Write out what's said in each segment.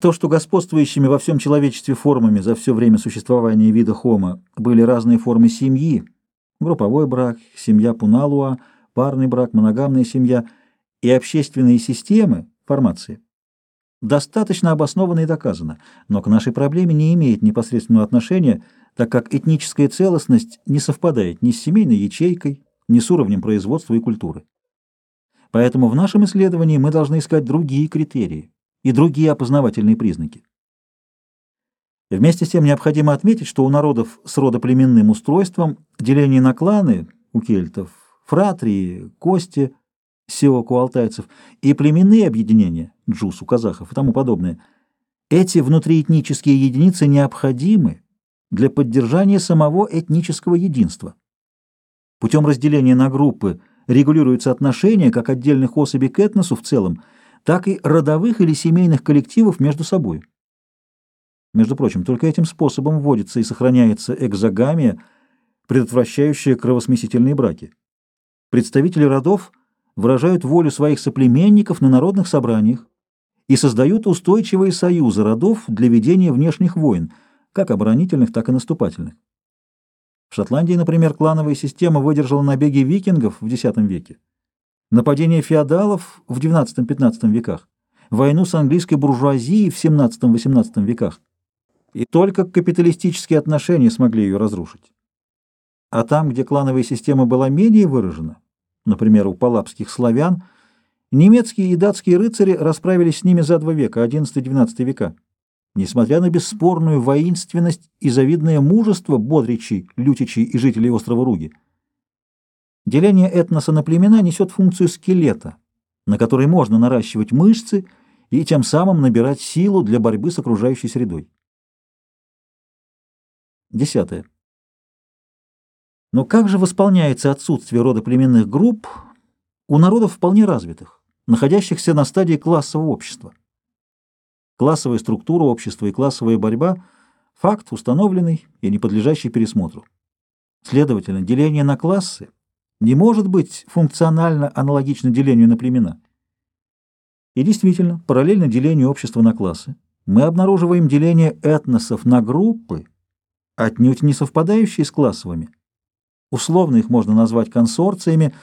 То, что господствующими во всем человечестве формами за все время существования вида Homo были разные формы семьи, групповой брак, семья Пуналуа, парный брак, моногамная семья и общественные системы, формации, достаточно обосновано и доказано, но к нашей проблеме не имеет непосредственного отношения, так как этническая целостность не совпадает ни с семейной ячейкой, ни с уровнем производства и культуры. Поэтому в нашем исследовании мы должны искать другие критерии и другие опознавательные признаки. Вместе с тем необходимо отметить, что у народов с родоплеменным устройством деление на кланы у кельтов, фратрии, кости, сиоку алтайцев и племенные объединения, джус у казахов и тому подобное, эти внутриэтнические единицы необходимы для поддержания самого этнического единства. Путем разделения на группы регулируются отношения как отдельных особей к этносу в целом, так и родовых или семейных коллективов между собой. Между прочим, только этим способом вводится и сохраняется экзогамия, предотвращающая кровосмесительные браки. Представители родов выражают волю своих соплеменников на народных собраниях и создают устойчивые союзы родов для ведения внешних войн, как оборонительных, так и наступательных. В Шотландии, например, клановая система выдержала набеги викингов в X веке, нападение феодалов в XII-XV веках, войну с английской буржуазией в XVII-XVIII веках. И только капиталистические отношения смогли ее разрушить. А там, где клановая система была менее выражена, например, у палапских славян, немецкие и датские рыцари расправились с ними за два века, XI-XII века. Несмотря на бесспорную воинственность и завидное мужество бодричей, лютичей и жителей острова Руги. Деление этноса на племена несет функцию скелета, на который можно наращивать мышцы и тем самым набирать силу для борьбы с окружающей средой. Десятое. Но как же восполняется отсутствие рода племенных групп у народов вполне развитых, находящихся на стадии классового общества? Классовая структура общества и классовая борьба – факт установленный и не подлежащий пересмотру. Следовательно, деление на классы не может быть функционально аналогично делению на племена. И действительно, параллельно делению общества на классы, мы обнаруживаем деление этносов на группы, отнюдь не совпадающие с классовыми. Условно их можно назвать консорциями,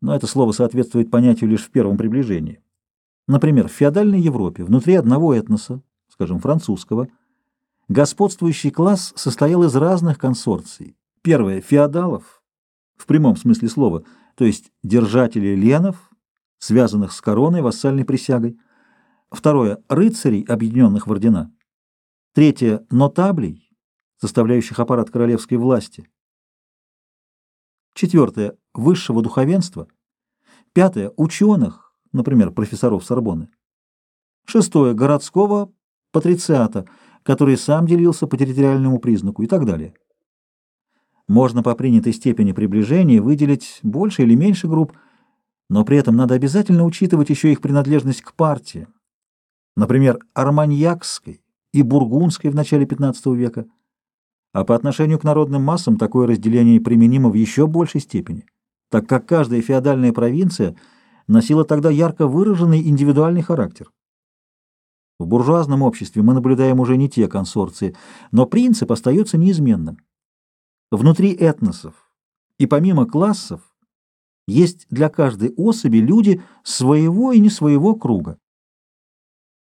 но это слово соответствует понятию лишь в первом приближении. Например, в феодальной Европе внутри одного этноса, скажем, французского, господствующий класс состоял из разных консорций. Первое – феодалов, в прямом смысле слова, то есть держателей ленов, связанных с короной, вассальной присягой. Второе – рыцарей, объединенных в ордена. Третье – нотаблей, составляющих аппарат королевской власти. Четвертое – высшего духовенства. Пятое – ученых, например, профессоров Сорбонны. Шестое – городского патрициата, который сам делился по территориальному признаку и так далее. Можно по принятой степени приближения выделить больше или меньше групп, но при этом надо обязательно учитывать еще их принадлежность к партии. Например, арманьякской и бургундской в начале XV века. А по отношению к народным массам такое разделение применимо в еще большей степени, так как каждая феодальная провинция – носила тогда ярко выраженный индивидуальный характер. В буржуазном обществе мы наблюдаем уже не те консорции, но принцип остается неизменным. Внутри этносов и помимо классов есть для каждой особи люди своего и не своего круга.